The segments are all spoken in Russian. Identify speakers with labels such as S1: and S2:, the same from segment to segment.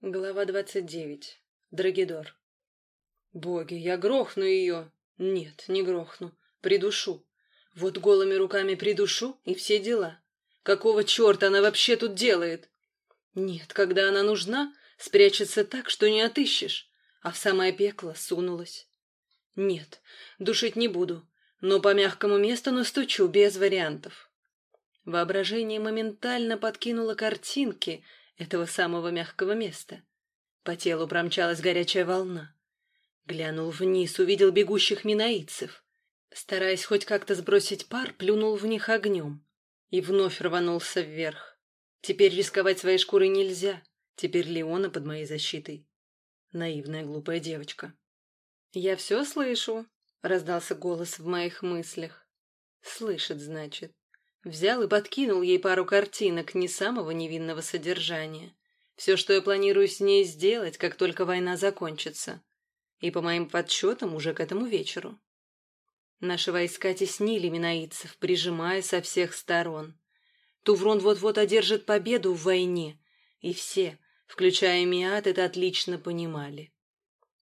S1: Глава двадцать девять. Драгидор. Боги, я грохну ее. Нет, не грохну. Придушу. Вот голыми руками придушу, и все дела. Какого черта она вообще тут делает? Нет, когда она нужна, спрячется так, что не отыщешь, а в самое пекло сунулась. Нет, душить не буду, но по мягкому месту настучу, без вариантов. Воображение моментально подкинуло картинки — этого самого мягкого места. По телу промчалась горячая волна. Глянул вниз, увидел бегущих минаидцев. Стараясь хоть как-то сбросить пар, плюнул в них огнем. И вновь рванулся вверх. Теперь рисковать своей шкурой нельзя. Теперь Леона под моей защитой. Наивная глупая девочка. «Я все слышу», — раздался голос в моих мыслях. «Слышит, значит. Взял и подкинул ей пару картинок не самого невинного содержания. Все, что я планирую с ней сделать, как только война закончится. И по моим подсчетам уже к этому вечеру. Наши войска теснили минаидцев, прижимая со всех сторон. Туврон вот-вот одержит победу в войне, и все, включая Миат, это отлично понимали.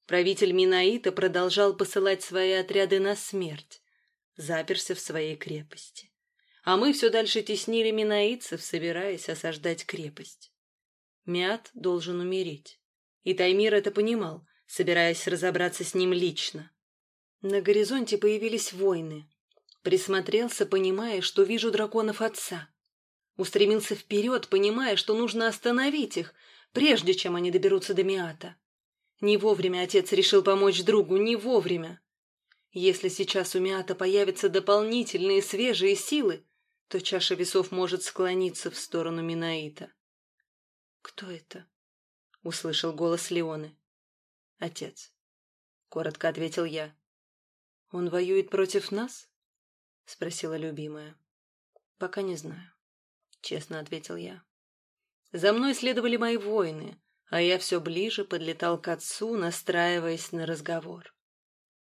S1: Правитель Минаита продолжал посылать свои отряды на смерть, заперся в своей крепости а мы все дальше теснили минаидцев, собираясь осаждать крепость. Мят должен умереть. И Таймир это понимал, собираясь разобраться с ним лично. На горизонте появились войны. Присмотрелся, понимая, что вижу драконов отца. Устремился вперед, понимая, что нужно остановить их, прежде чем они доберутся до Миата. Не вовремя отец решил помочь другу, не вовремя. Если сейчас у Миата появятся дополнительные свежие силы, то чаша весов может склониться в сторону Минаита. «Кто это?» — услышал голос Леоны. «Отец», — коротко ответил я. «Он воюет против нас?» — спросила любимая. «Пока не знаю», — честно ответил я. За мной следовали мои воины, а я все ближе подлетал к отцу, настраиваясь на разговор.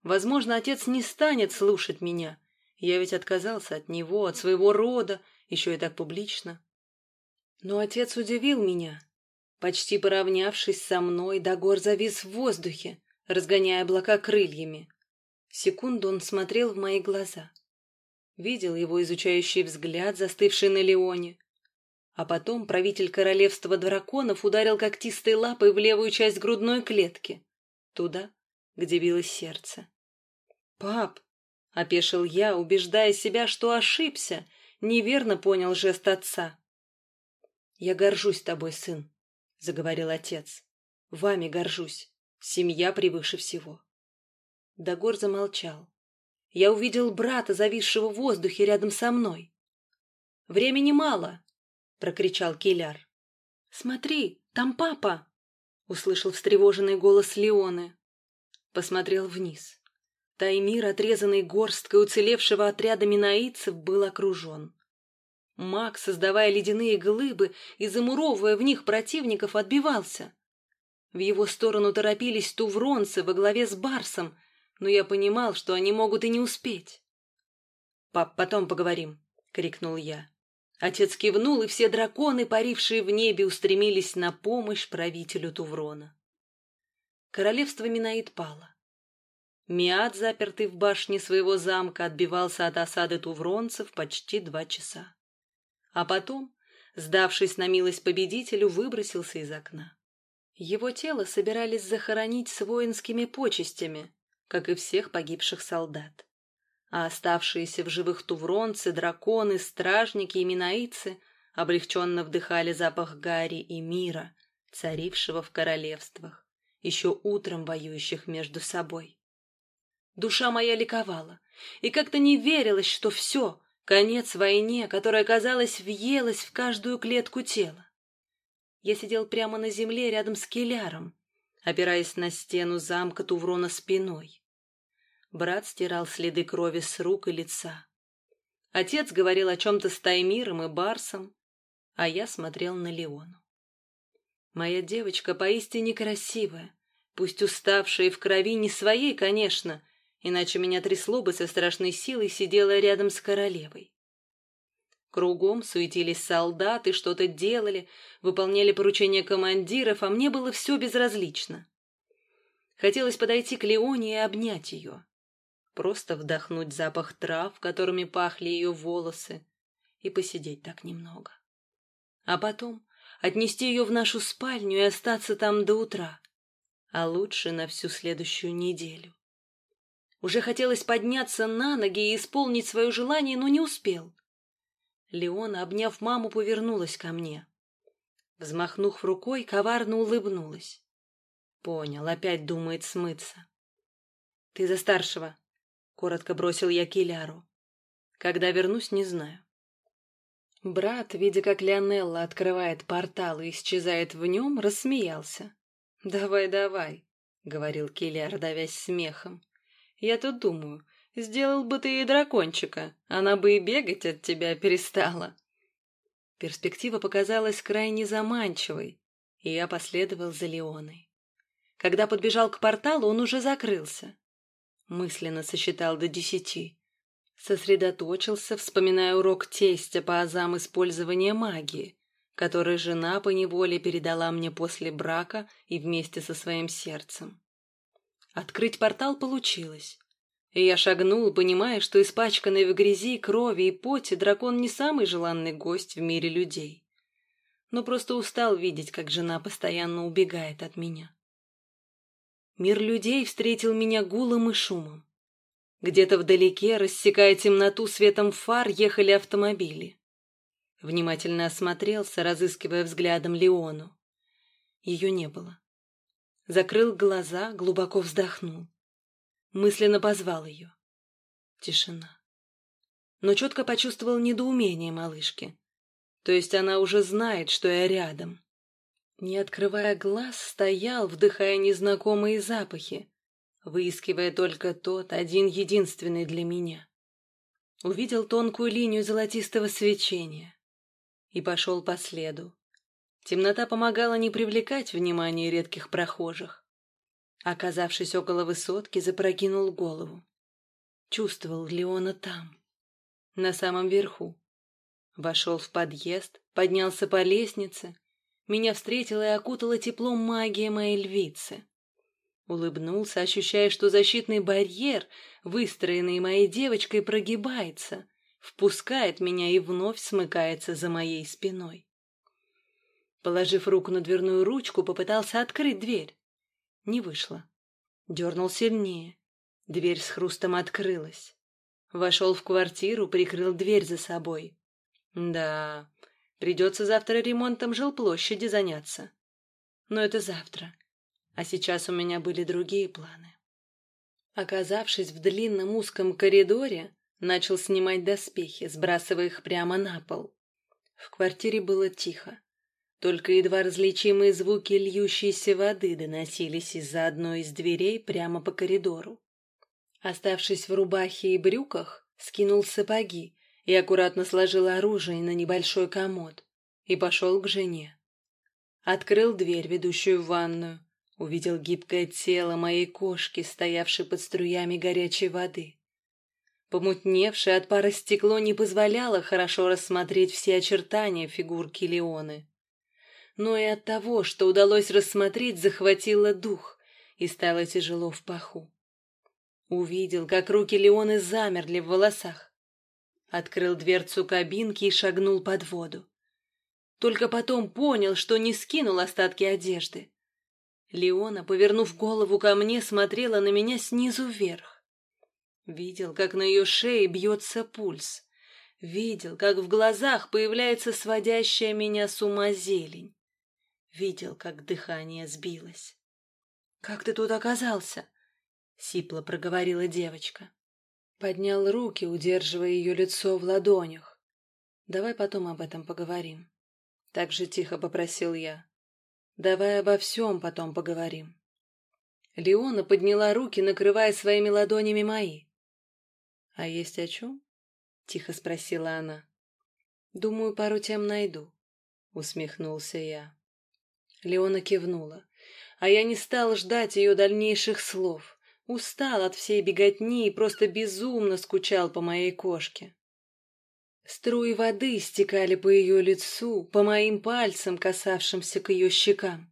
S1: Возможно, отец не станет слушать меня, я ведь отказался от него, от своего рода, еще и так публично. Но отец удивил меня. Почти поравнявшись со мной, Дагор завис в воздухе, разгоняя облака крыльями. Секунду он смотрел в мои глаза. Видел его изучающий взгляд, застывший на Леоне. А потом правитель королевства драконов ударил когтистой лапой в левую часть грудной клетки, туда, где билось сердце. «Пап!» — опешил я, убеждая себя, что ошибся, неверно понял жест отца. «Я горжусь тобой, сын», — заговорил отец. «Вами горжусь. Семья превыше всего». Дагор замолчал. Я увидел брата, зависшего в воздухе рядом со мной. «Времени мало!» — прокричал Киляр. «Смотри, там папа!» — услышал встревоженный голос Леоны. Посмотрел вниз. Таймир, отрезанный горсткой уцелевшего отряда минаидцев, был окружен. Маг, создавая ледяные глыбы и замуровывая в них противников, отбивался. В его сторону торопились тувронцы во главе с Барсом, но я понимал, что они могут и не успеть. «Пап, потом поговорим», — крикнул я. Отец кивнул, и все драконы, парившие в небе, устремились на помощь правителю Туврона. Королевство Минаид пало. Миад, запертый в башне своего замка, отбивался от осады тувронцев почти два часа. А потом, сдавшись на милость победителю, выбросился из окна. Его тело собирались захоронить с воинскими почестями, как и всех погибших солдат. А оставшиеся в живых тувронцы, драконы, стражники и минаицы облегченно вдыхали запах гари и мира, царившего в королевствах, еще утром воюющих между собой. Душа моя ликовала, и как-то не верилось, что все, конец войне, которая, казалось, въелась в каждую клетку тела. Я сидел прямо на земле рядом с Келяром, опираясь на стену замка Туврона спиной. Брат стирал следы крови с рук и лица. Отец говорил о чем-то с Таймиром и Барсом, а я смотрел на Леону. Моя девочка поистине красивая, пусть уставшая и в крови не своей, конечно, иначе меня трясло бы со страшной силой, сидела рядом с королевой. Кругом суетились солдаты, что-то делали, выполняли поручения командиров, а мне было все безразлично. Хотелось подойти к Леоне и обнять ее. Просто вдохнуть запах трав, которыми пахли ее волосы, и посидеть так немного. А потом отнести ее в нашу спальню и остаться там до утра, а лучше на всю следующую неделю. Уже хотелось подняться на ноги и исполнить свое желание, но не успел. Леона, обняв маму, повернулась ко мне. Взмахнув рукой, коварно улыбнулась. Понял, опять думает смыться. «Ты за старшего», — коротко бросил я Киляру. «Когда вернусь, не знаю». Брат, видя, как Леонелла открывает портал и исчезает в нем, рассмеялся. «Давай, давай», — говорил Киляр, давясь смехом. «Я тут думаю, Сделал бы ты ей дракончика, она бы и бегать от тебя перестала. Перспектива показалась крайне заманчивой, и я последовал за Леоной. Когда подбежал к порталу, он уже закрылся. Мысленно сосчитал до десяти. Сосредоточился, вспоминая урок тестя по азам использования магии, который жена по неволе передала мне после брака и вместе со своим сердцем. Открыть портал получилось. И я шагнул, понимая, что испачканный в грязи, крови и поте дракон не самый желанный гость в мире людей. Но просто устал видеть, как жена постоянно убегает от меня. Мир людей встретил меня гулом и шумом. Где-то вдалеке, рассекая темноту светом фар, ехали автомобили. Внимательно осмотрелся, разыскивая взглядом Леону. Ее не было. Закрыл глаза, глубоко вздохнул. Мысленно позвал ее. Тишина. Но четко почувствовал недоумение малышки. То есть она уже знает, что я рядом. Не открывая глаз, стоял, вдыхая незнакомые запахи, выискивая только тот, один единственный для меня. Увидел тонкую линию золотистого свечения и пошел по следу. Темнота помогала не привлекать внимание редких прохожих. Оказавшись около высотки, запрокинул голову. Чувствовал Леона там, на самом верху. Вошел в подъезд, поднялся по лестнице. Меня встретила и окутала теплом магия моей львицы. Улыбнулся, ощущая, что защитный барьер, выстроенный моей девочкой, прогибается, впускает меня и вновь смыкается за моей спиной. Положив руку на дверную ручку, попытался открыть дверь. Не вышло. Дернул сильнее. Дверь с хрустом открылась. Вошел в квартиру, прикрыл дверь за собой. Да, придется завтра ремонтом жилплощади заняться. Но это завтра. А сейчас у меня были другие планы. Оказавшись в длинном узком коридоре, начал снимать доспехи, сбрасывая их прямо на пол. В квартире было тихо. Только едва различимые звуки льющейся воды доносились из-за одной из дверей прямо по коридору. Оставшись в рубахе и брюках, скинул сапоги и аккуратно сложил оружие на небольшой комод и пошел к жене. Открыл дверь, ведущую в ванную, увидел гибкое тело моей кошки, стоявшей под струями горячей воды. Помутневшее от пара стекло не позволяло хорошо рассмотреть все очертания фигурки Леоны но и от того, что удалось рассмотреть, захватило дух и стало тяжело в паху. Увидел, как руки Леоны замерли в волосах. Открыл дверцу кабинки и шагнул под воду. Только потом понял, что не скинул остатки одежды. Леона, повернув голову ко мне, смотрела на меня снизу вверх. Видел, как на ее шее бьется пульс. Видел, как в глазах появляется сводящая меня с ума зелень. Видел, как дыхание сбилось. «Как ты тут оказался?» — сипло проговорила девочка. Поднял руки, удерживая ее лицо в ладонях. «Давай потом об этом поговорим». Так же тихо попросил я. «Давай обо всем потом поговорим». Леона подняла руки, накрывая своими ладонями мои. «А есть о чем?» — тихо спросила она. «Думаю, пару тем найду», — усмехнулся я. Леона кивнула. А я не стал ждать ее дальнейших слов. Устал от всей беготни и просто безумно скучал по моей кошке. Струи воды стекали по ее лицу, по моим пальцам, касавшимся к ее щекам.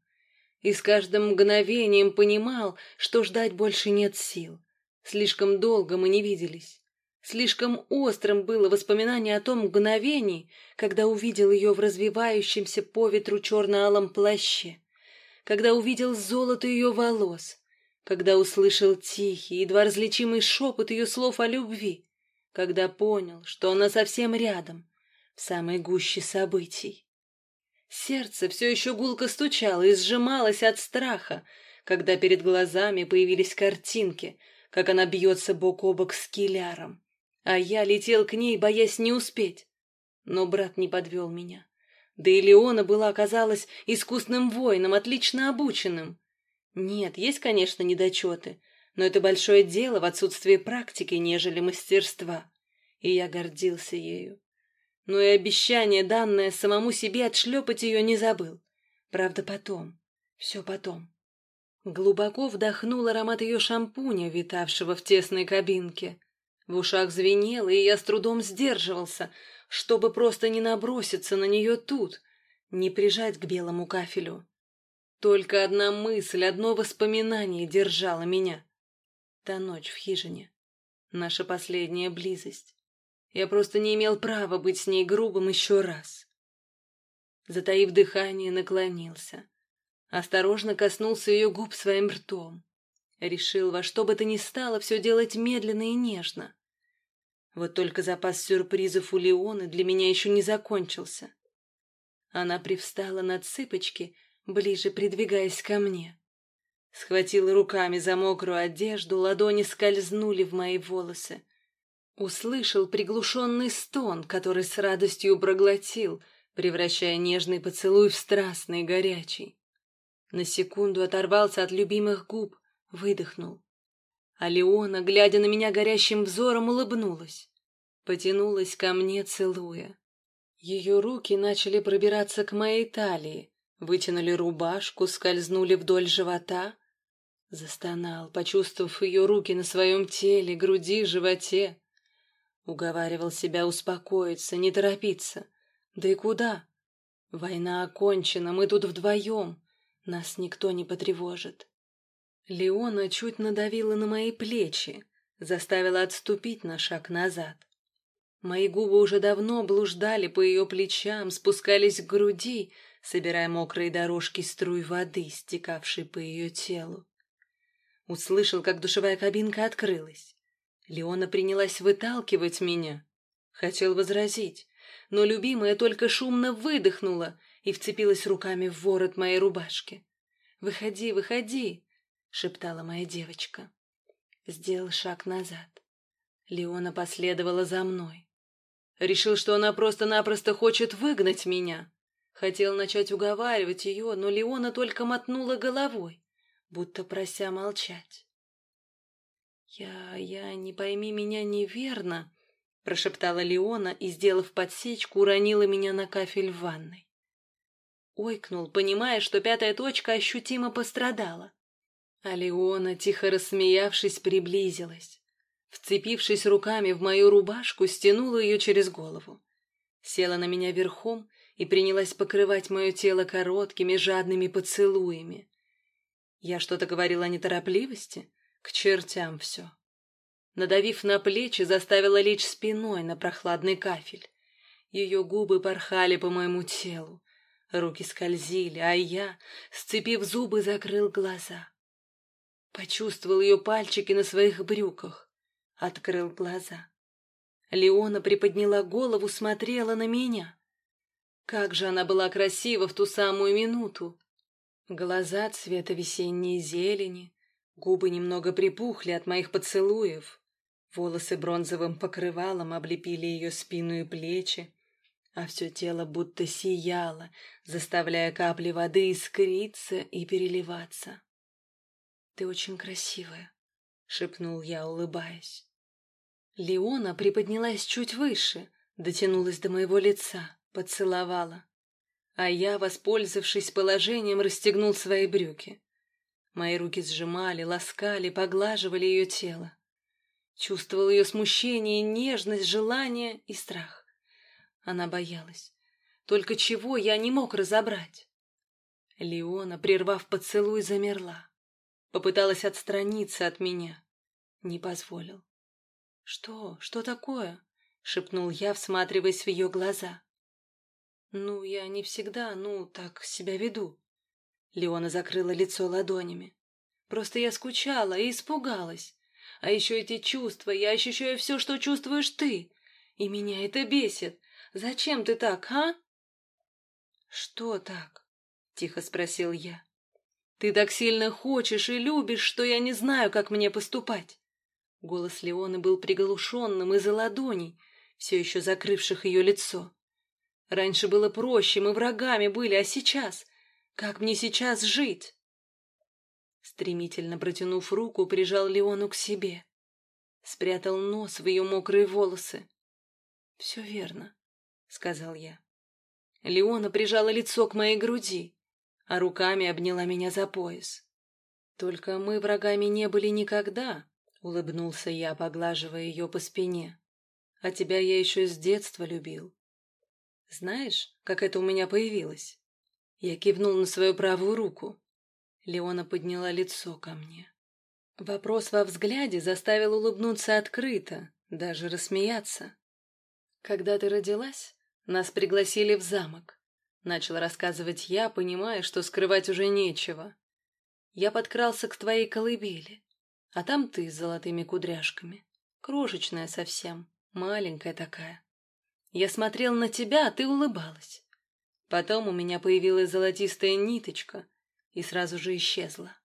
S1: И с каждым мгновением понимал, что ждать больше нет сил. Слишком долго мы не виделись. Слишком острым было воспоминание о том мгновении, когда увидел ее в развивающемся по ветру черно-алом плаще, когда увидел золото ее волос, когда услышал тихий, едва различимый шепот ее слов о любви, когда понял, что она совсем рядом, в самой гуще событий. Сердце все еще гулко стучало и сжималось от страха, когда перед глазами появились картинки, как она бьется бок о бок с киляром, а я летел к ней, боясь не успеть. Но брат не подвел меня. Да и Леона была, оказалась, искусным воином, отлично обученным. Нет, есть, конечно, недочеты, но это большое дело в отсутствии практики, нежели мастерства. И я гордился ею. Но и обещание, данное самому себе, отшлепать ее не забыл. Правда, потом. Все потом. Глубоко вдохнул аромат ее шампуня, витавшего в тесной кабинке. В ушах звенело, и я с трудом сдерживался, чтобы просто не наброситься на нее тут, не прижать к белому кафелю. Только одна мысль, одно воспоминание держало меня. Та ночь в хижине. Наша последняя близость. Я просто не имел права быть с ней грубым еще раз. Затаив дыхание, наклонился. Осторожно коснулся ее губ своим ртом. Решил во что бы то ни стало все делать медленно и нежно. Вот только запас сюрпризов у Леоны для меня еще не закончился. Она привстала на цыпочки, ближе придвигаясь ко мне. Схватила руками за мокрую одежду, ладони скользнули в мои волосы. Услышал приглушенный стон, который с радостью проглотил, превращая нежный поцелуй в страстный горячий. На секунду оторвался от любимых губ, выдохнул. А Леона, глядя на меня горящим взором, улыбнулась. Потянулась ко мне, целуя. Ее руки начали пробираться к моей талии, вытянули рубашку, скользнули вдоль живота, Застонал, почувствовав ее руки на своем теле, груди, животе. Уговаривал себя успокоиться, не торопиться. Да и куда? Война окончена, мы тут вдвоем. Нас никто не потревожит. Леона чуть надавила на мои плечи, заставила отступить на шаг назад. Мои губы уже давно блуждали по ее плечам, спускались к груди, собирая мокрые дорожки струй воды, стекавшей по ее телу. Услышал, как душевая кабинка открылась. Леона принялась выталкивать меня. Хотел возразить, но любимая только шумно выдохнула и вцепилась руками в ворот моей рубашки. «Выходи, выходи!» — шептала моя девочка. Сделал шаг назад. Леона последовала за мной. Решил, что она просто-напросто хочет выгнать меня. Хотел начать уговаривать ее, но Леона только мотнула головой будто прося молчать. «Я... я... не пойми меня неверно», — прошептала Леона и, сделав подсечку, уронила меня на кафель в ванной. Ойкнул, понимая, что пятая точка ощутимо пострадала. А Леона, тихо рассмеявшись, приблизилась. Вцепившись руками в мою рубашку, стянула ее через голову. Села на меня верхом и принялась покрывать мое тело короткими жадными поцелуями. Я что-то говорила о неторопливости? К чертям все. Надавив на плечи, заставила лечь спиной на прохладный кафель. Ее губы порхали по моему телу, руки скользили, а я, сцепив зубы, закрыл глаза. Почувствовал ее пальчики на своих брюках, открыл глаза. Леона приподняла голову, смотрела на меня. Как же она была красива в ту самую минуту! Глаза цвета весенней зелени, губы немного припухли от моих поцелуев, волосы бронзовым покрывалом облепили ее спину и плечи, а все тело будто сияло, заставляя капли воды искриться и переливаться. «Ты очень красивая», — шепнул я, улыбаясь. Леона приподнялась чуть выше, дотянулась до моего лица, поцеловала а я, воспользовавшись положением, расстегнул свои брюки. Мои руки сжимали, ласкали, поглаживали ее тело. Чувствовал ее смущение, нежность, желание и страх. Она боялась. Только чего я не мог разобрать. Леона, прервав поцелуй, замерла. Попыталась отстраниться от меня. Не позволил. «Что? Что такое?» — шепнул я, всматриваясь в ее глаза. «Ну, я не всегда, ну, так себя веду». Леона закрыла лицо ладонями. «Просто я скучала и испугалась. А еще эти чувства, я ощущаю все, что чувствуешь ты. И меня это бесит. Зачем ты так, а?» «Что так?» — тихо спросил я. «Ты так сильно хочешь и любишь, что я не знаю, как мне поступать». Голос Леоны был приглушенным из-за ладоней, все еще закрывших ее лицо. Раньше было проще, мы врагами были, а сейчас? Как мне сейчас жить? Стремительно протянув руку, прижал Леону к себе. Спрятал нос в ее мокрые волосы. — Все верно, — сказал я. Леона прижала лицо к моей груди, а руками обняла меня за пояс. «Только мы врагами не были никогда», — улыбнулся я, поглаживая ее по спине. «А тебя я еще с детства любил. Знаешь, как это у меня появилось?» Я кивнул на свою правую руку. Леона подняла лицо ко мне. Вопрос во взгляде заставил улыбнуться открыто, даже рассмеяться. «Когда ты родилась, нас пригласили в замок. Начал рассказывать я, понимая, что скрывать уже нечего. Я подкрался к твоей колыбели, а там ты с золотыми кудряшками. Крошечная совсем, маленькая такая. Я смотрел на тебя, а ты улыбалась. Потом у меня появилась золотистая ниточка и сразу же исчезла.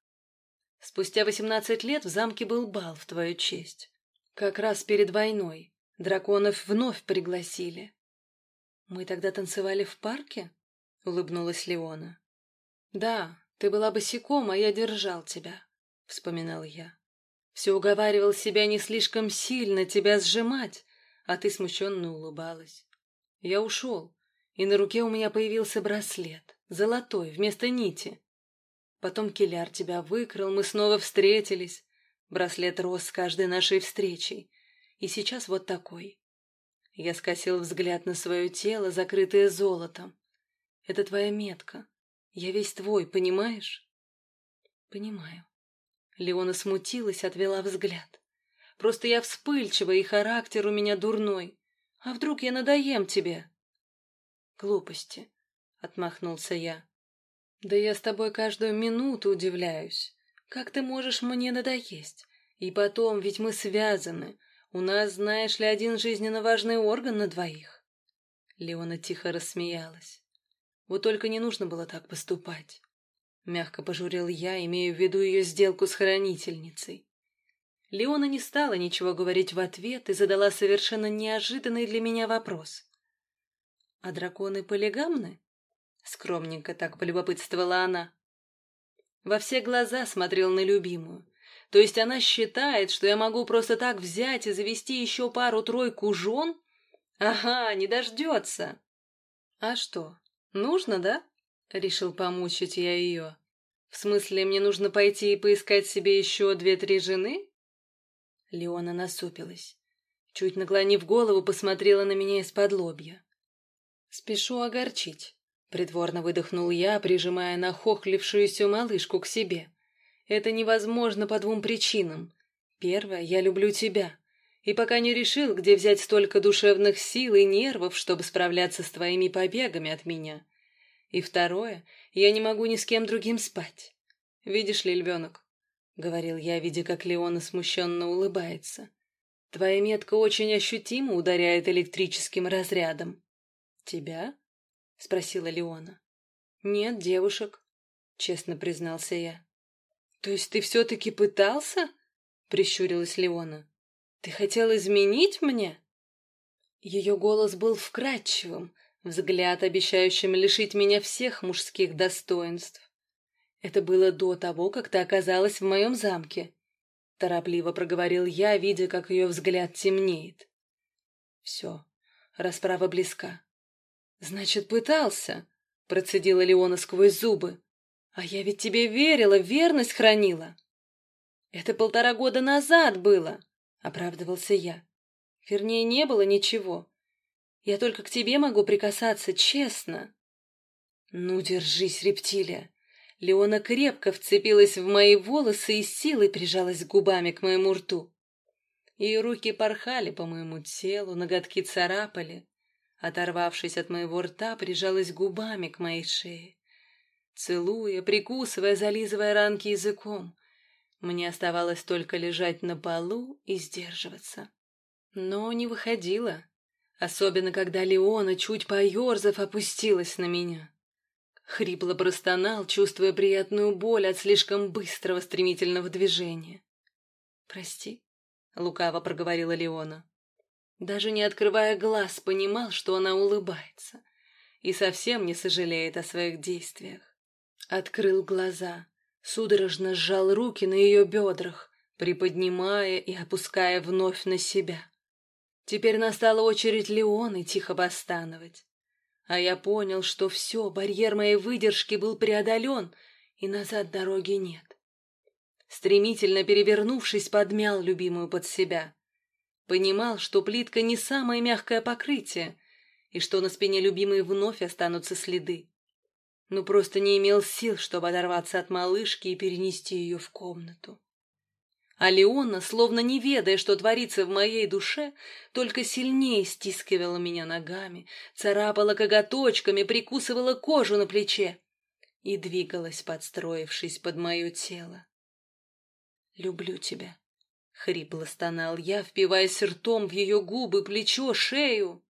S1: Спустя восемнадцать лет в замке был бал в твою честь. Как раз перед войной. Драконов вновь пригласили. «Мы тогда танцевали в парке?» — улыбнулась Леона. «Да, ты была босиком, а я держал тебя», — вспоминал я. «Все уговаривал себя не слишком сильно тебя сжимать, а ты смущенно улыбалась. Я ушел, и на руке у меня появился браслет, золотой, вместо нити. Потом Киляр тебя выкрал, мы снова встретились. Браслет рос с каждой нашей встречей, и сейчас вот такой. Я скосил взгляд на свое тело, закрытое золотом. Это твоя метка. Я весь твой, понимаешь? Понимаю. Леона смутилась, отвела взгляд. Просто я вспыльчива, и характер у меня дурной. А вдруг я надоем тебе? Глупости, — отмахнулся я. Да я с тобой каждую минуту удивляюсь. Как ты можешь мне надоесть? И потом, ведь мы связаны. У нас, знаешь ли, один жизненно важный орган на двоих. Леона тихо рассмеялась. Вот только не нужно было так поступать. Мягко пожурил я, имея в виду ее сделку с хранительницей. Леона не стала ничего говорить в ответ и задала совершенно неожиданный для меня вопрос. «А драконы полигамны?» Скромненько так полюбопытствовала она. Во все глаза смотрел на любимую, то есть она считает, что я могу просто так взять и завести еще пару-тройку жен? Ага, не дождется. А что, нужно, да? Решил помучить я ее. В смысле, мне нужно пойти и поискать себе еще две-три жены? Леона насупилась. Чуть наклонив голову, посмотрела на меня из-под лобья. «Спешу огорчить», — притворно выдохнул я, прижимая нахохлившуюся малышку к себе. Это невозможно по двум причинам. Первое, я люблю тебя. И пока не решил, где взять столько душевных сил и нервов, чтобы справляться с твоими побегами от меня. И второе, я не могу ни с кем другим спать. Видишь ли, львенок, — говорил я, видя, как Леона смущенно улыбается, — твоя метка очень ощутимо ударяет электрическим разрядом. — Тебя? — спросила Леона. — Нет, девушек, — честно признался я. «То есть ты все-таки пытался?» — прищурилась Леона. «Ты хотел изменить мне?» Ее голос был вкрадчивым, взгляд, обещающим лишить меня всех мужских достоинств. Это было до того, как ты оказалась в моем замке. Торопливо проговорил я, видя, как ее взгляд темнеет. Все, расправа близка. Значит, пытался, процедила Леона сквозь зубы. А я ведь тебе верила, верность хранила. Это полтора года назад было, оправдывался я. Вернее, не было ничего. Я только к тебе могу прикасаться, честно. Ну, держись, рептилия. Леона крепко вцепилась в мои волосы и силой прижалась губами к моему рту. Ее руки порхали по моему телу, ноготки царапали. Оторвавшись от моего рта, прижалась губами к моей шее. Целуя, прикусывая, зализывая ранки языком. Мне оставалось только лежать на полу и сдерживаться. Но не выходило, особенно когда Леона, чуть поерзав, опустилась на меня. Хрипло простонал, чувствуя приятную боль от слишком быстрого стремительного движения. «Прости», — лукаво проговорила Леона. Даже не открывая глаз, понимал, что она улыбается и совсем не сожалеет о своих действиях. Открыл глаза, судорожно сжал руки на ее бедрах, приподнимая и опуская вновь на себя. Теперь настала очередь Леоны тихо постановать. А я понял, что все, барьер моей выдержки был преодолен, и назад дороги нет. Стремительно перевернувшись, подмял любимую под себя. Понимал, что плитка не самое мягкое покрытие, и что на спине любимой вновь останутся следы. Но просто не имел сил, чтобы оторваться от малышки и перенести ее в комнату. А Леона, словно не ведая, что творится в моей душе, только сильнее стискивала меня ногами, царапала коготочками, прикусывала кожу на плече и двигалась, подстроившись под мое тело. «Люблю тебя», — хрипло стонал я, впиваясь ртом в ее губы, плечо, шею.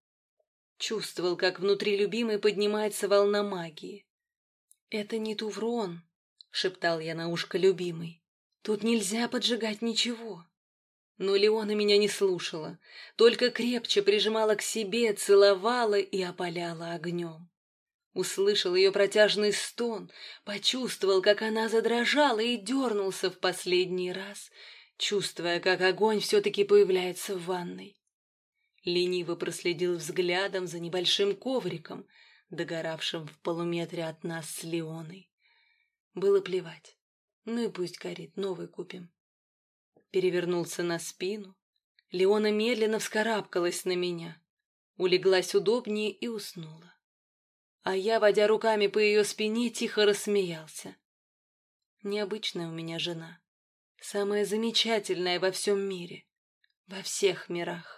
S1: Чувствовал, как внутри любимой поднимается волна магии. «Это не Туврон», — шептал я на ушко любимой. «Тут нельзя поджигать ничего». Но Леона меня не слушала, только крепче прижимала к себе, целовала и опаляла огнем. Услышал ее протяжный стон, почувствовал, как она задрожала и дернулся в последний раз — чувствуя, как огонь все-таки появляется в ванной. Лениво проследил взглядом за небольшим ковриком, догоравшим в полуметре от нас с Леоной. Было плевать. Ну и пусть горит, новый купим. Перевернулся на спину. Леона медленно вскарабкалась на меня, улеглась удобнее и уснула. А я, водя руками по ее спине, тихо рассмеялся. Необычная у меня жена самое замечательное во всем мире, во всех мирах.